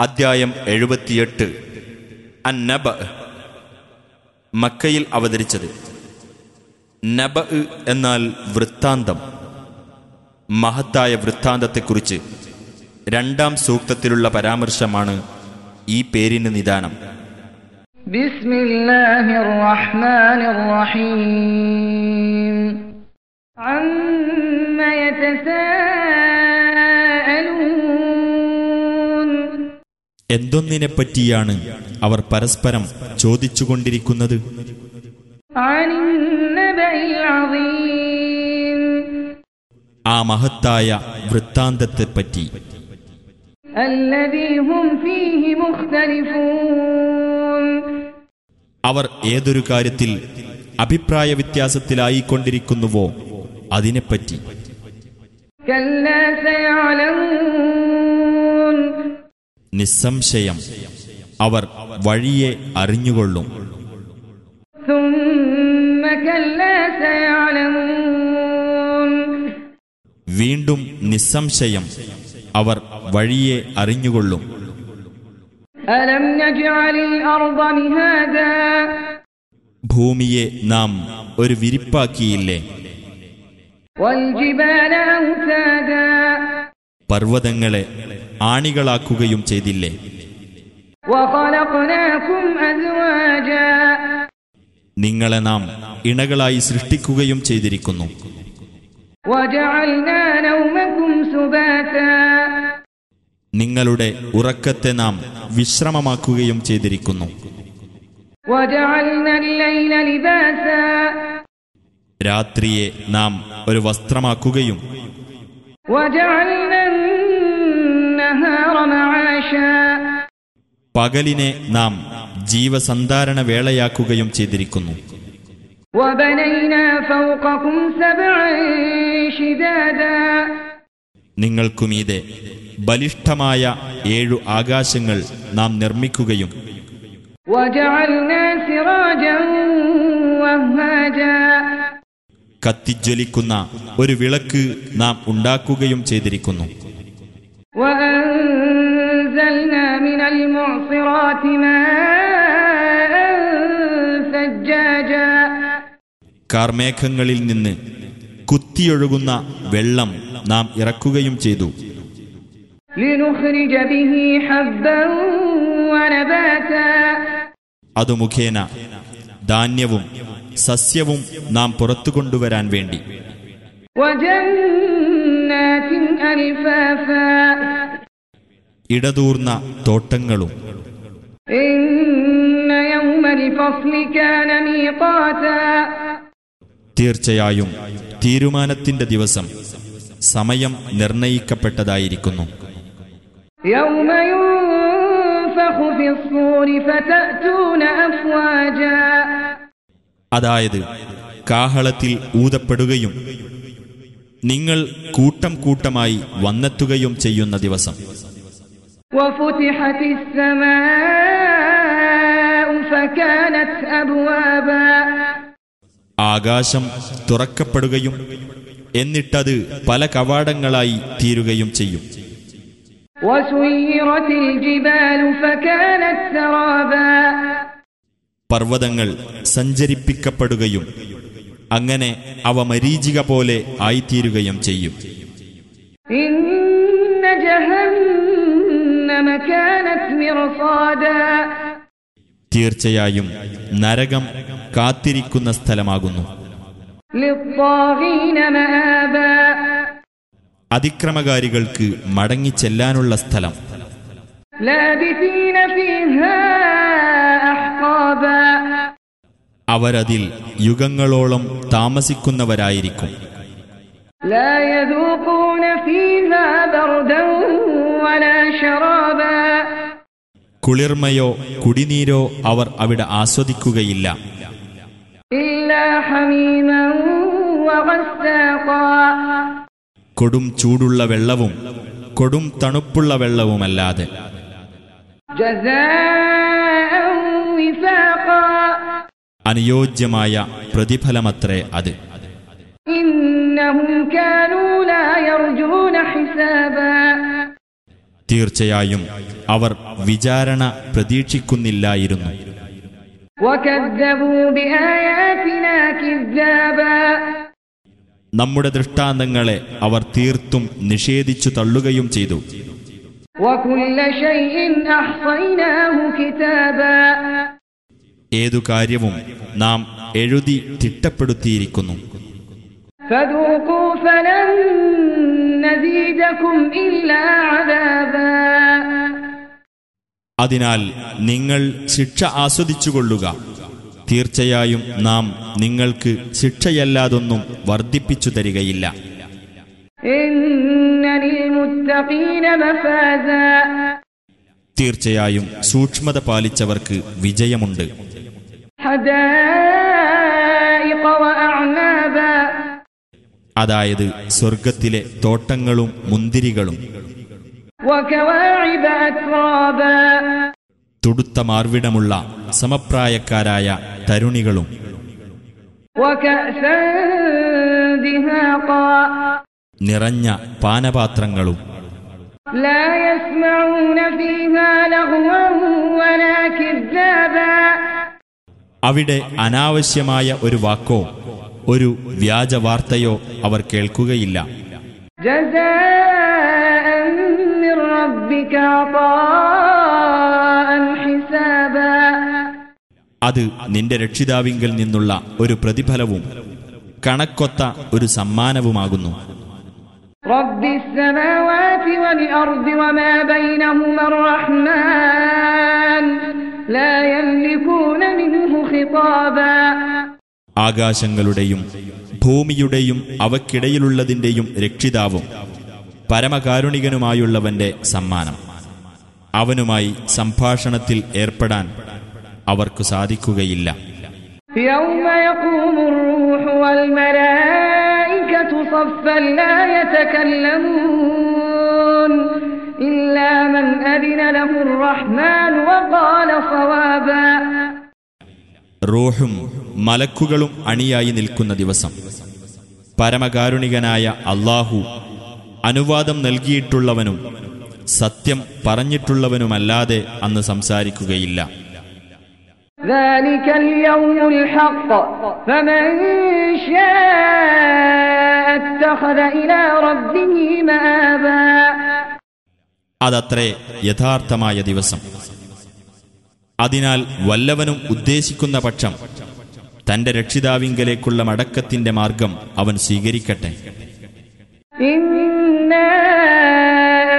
അദ്ധ്യായം എഴുപത്തിയെട്ട്. അന്നബ. മക്കയിൽ അവതരിച്ചത്. നബ എന്നാൽ വൃത്താന്തം. മഹത്തായ വൃത്താന്തത്തെക്കുറിച്ച് രണ്ടാം സൂക്തത്തിലുള്ള പരാമർശമാണ് ഈ പേരിന് നിദാനം. ബിസ്മില്ലാഹിർ റഹ്മാനിർ റഹീം എന്തൊന്നിനെപ്പറ്റിയാണ് അവർ പരസ്പരം ചോദിച്ചുകൊണ്ടിരിക്കുന്നത്? ആ മഹത്തായ വൃത്താന്തത്തെപ്പറ്റി അവർ ഏതൊരു കാര്യത്തിൽ അഭിപ്രായ വ്യത്യാസത്തിലായിക്കൊണ്ടിരിക്കുന്നുവോ അതിനെപ്പറ്റി? നിസ്സംശയം അവർ വഴിയെ അറിഞ്ഞുകൊള്ളും. വീണ്ടും നിസ്സംശയം അവർ വഴിയെ അറിഞ്ഞുകൊള്ളും. ഭൂമിയെ നാം ഒരു വിരിപ്പാക്കിയില്ലേ? പർവതങ്ങളെ ആണികളാക്കുകയും ചെയ്തില്ലേ وخلقناكم أزواجا നിങ്ങളെ നാം ഇണകളായി സൃഷ്ടിക്കുകയും ചെയ്തിരിക്കുന്നു وجعلنا نومكم سباتا നിങ്ങളുടെ ഉറക്കത്തെ നാം വിശ്രമമാക്കുകയും ചെയ്തിരിക്കുന്നു وجعلنا الليل لباسا രാത്രിയെ നാം ഒരു വസ്ത്രമാക്കുകയും وجعلنا النهار معاشا പകലിനെ നാം ജീവസന്ധാരണ വേളയാക്കുകയും ചെയ്തിരിക്കുന്നു. നിങ്ങൾക്കുമീതെ ബലിഷ്ഠമായ ഏഴു ആകാശങ്ങൾ നാം നിർമ്മിക്കുകയും കത്തിജ്വലിക്കുന്ന ഒരു വിളക്ക് നാം ഉണ്ടാക്കുകയും ചെയ്തിരിക്കുന്നു. കാർമേഘങ്ങളിൽ നിന്ന് കുത്തിയൊഴുകുന്ന വെള്ളം നാം ഇറക്കുകയും ചെയ്തു. അത് മുഖേന ധാന്യവും സസ്യവും നാം പുറത്തു കൊണ്ടുവരാൻ വേണ്ടി. ഇടതൂർന്ന തോട്ടങ്ങളും തീർച്ചയായും തീരുമാനത്തിന്റെ ദിവസം സമയം നിർണയിക്കപ്പെട്ടതായിരിക്കുന്നു. അതായത് കാഹളത്തിൽ ഊതപ്പെടുകയും നിങ്ങൾ കൂട്ടം കൂട്ടമായി വന്നെത്തുകയും ചെയ്യുന്ന ദിവസം. وفتحت السماء فكانت أبوابا ആകാശം തുറക്കപ്പെടുകയും എന്നിട്ടത് പല കവാടങ്ങളായി തീരുകയും ചെയ്യും وسيرت الجبال فكانت سرابا പർവ്വതങ്ങൾ സഞ്ചരിപ്പിക്കപ്പെടുകയും അങ്ങനെ അവ മരീചിക പോലെ ആയിത്തീരുകയും ചെയ്യും إن جهنم كانت مرصادا തീർച്ചയായും നരകം കാത്തിരിക്കുന്ന സ്ഥലമാകുന്നു للطاغين مآبا അതിക്രമകാരികൾക്ക് മടങ്ങിച്ചെല്ലാനുള്ള സ്ഥലം لابثين فيها أحقابا അവരതിൽ യുഗങ്ങളോളം താമസിക്കുന്നവരായിരിക്കും لا يذوقون فيها بردا ولا شرابا കുളിർമയോ കുടിനീരോ അവർ അവിടെ ആസ്വദിക്കുകയില്ല. കൊടും ചൂടുള്ള വെള്ളവും കൊടും തണുപ്പുള്ള വെള്ളവുമല്ലാതെ. അനുയോജ്യമായ പ്രതിഫലമത്രേ അത്. ഇന്നും കാനൂ ലാ യർജൂന തീർച്ചയായും അവർ വിചാരണ പ്രതീക്ഷിക്കുന്നില്ലായിരുന്നു. നമ്മുടെ ദൃഷ്ടാന്തങ്ങളെ അവർ തീർത്തും നിഷേധിച്ചു തള്ളുകയും ചെയ്തു. ഏതു കാര്യവും നാം എഴുതി തിട്ടപ്പെടുത്തിയിരിക്കുന്നു ും. ഇല്ലാതാവ ഇല്ലാ അദാബ. അതിനാൽ നിങ്ങൾ ശിക്ഷ ആസ്വദിച്ചുകൊള്ളുക. തീർച്ചയായും നാം നിങ്ങൾക്ക് ശിക്ഷയല്ലാതൊന്നും വർദ്ധിപ്പിച്ചു തരികയില്ല. തീർച്ചയായും സൂക്ഷ്മത പാലിച്ചവർക്ക് വിജയമുണ്ട്. അതായത് സ്വർഗത്തിലെ തോട്ടങ്ങളും മുന്തിരികളും. തുടുത്ത മാർവിടമുള്ള സമപ്രായക്കാരായ തരുണികളും നിറഞ്ഞ പാനപാത്രങ്ങളും അവിടെ അനാവശ്യമായ ഒരു വാക്കോ ഒരു വ്യാജവാർത്തയോ അവർ കേൾക്കുകയില്ല. جزاء من ربك عطاء حسابا അത് നിന്റെ രക്ഷിതാവിങ്കൽ നിന്നുള്ള ഒരു പ്രതിഫലവും കണക്കൊത്ത ഒരു സമ്മാനവുമാകുന്നു رب السماوات والأرض وما بينهما الرحمن لا يملكون منه خطابا ആകാശങ്ങളുടെയും ഭൂമിയുടെയും അവക്കിടയിലുള്ളതിന്റെയും രക്ഷിതാവും പരമകാരുണികനുമായുള്ളവന്റെ സമ്മാനം. അവനുമായി സംഭാഷണത്തിൽ ഏർപ്പെടാൻ അവർക്ക് സാധിക്കുകയില്ല. റൂഹും മലക്കുകളും അണിയായി നിൽക്കുന്ന ദിവസം പരമകാരുണികനായ അള്ളാഹു അനുവാദം നൽകിയിട്ടുള്ളവനും സത്യം പറഞ്ഞിട്ടുള്ളവനുമല്ലാതെ അന്ന് സംസാരിക്കുകയില്ല ذلك اليوم الحق فمن شاء اتخذ إلى ربه مآبا അതത്രേ യഥാർത്ഥമായ ദിവസം അതിനാൽ വല്ലവനും ഉദ്ദേശിക്കുന്ന പക്ഷം തന്റെ രക്ഷിതാവിങ്കലേക്കുള്ള മടക്കത്തിന്റെ മാർഗം അവൻ സ്വീകരിക്കട്ടെ إنا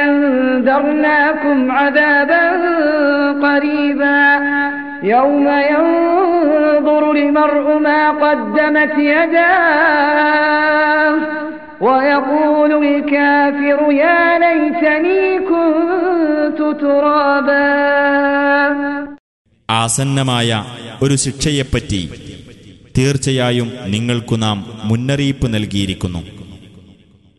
أنذرناكم عذابا قريبا يوم ينظر المرء ما قدمت يداه ويقول الكافر يا ليتني كنت ترابا ആസന്നമായ ഒരു ശിക്ഷയെപ്പറ്റി തീർച്ചയായും നിങ്ങൾക്കു നാം മുന്നറിയിപ്പ് നൽകിയിരിക്കുന്നു.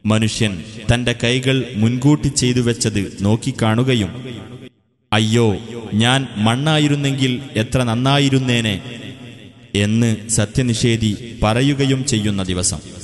മനുഷ്യൻ തന്റെ കൈകൾ മുൻകൂട്ടി ചെയ്തു വെച്ചത് നോക്കിക്കാണുകയും അയ്യോ ഞാൻ മണ്ണായിരുന്നെങ്കിൽ എത്ര നന്നായിരുന്നേനെ എന്ന് സത്യനിഷേധി പറയുകയും ചെയ്യുന്ന ദിവസം.